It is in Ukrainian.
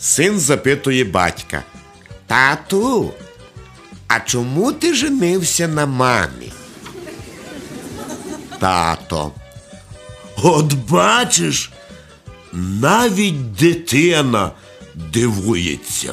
Син запитує батька. Тату, а чому ти женився на мамі? Тато. От бачиш, навіть дитина дивується.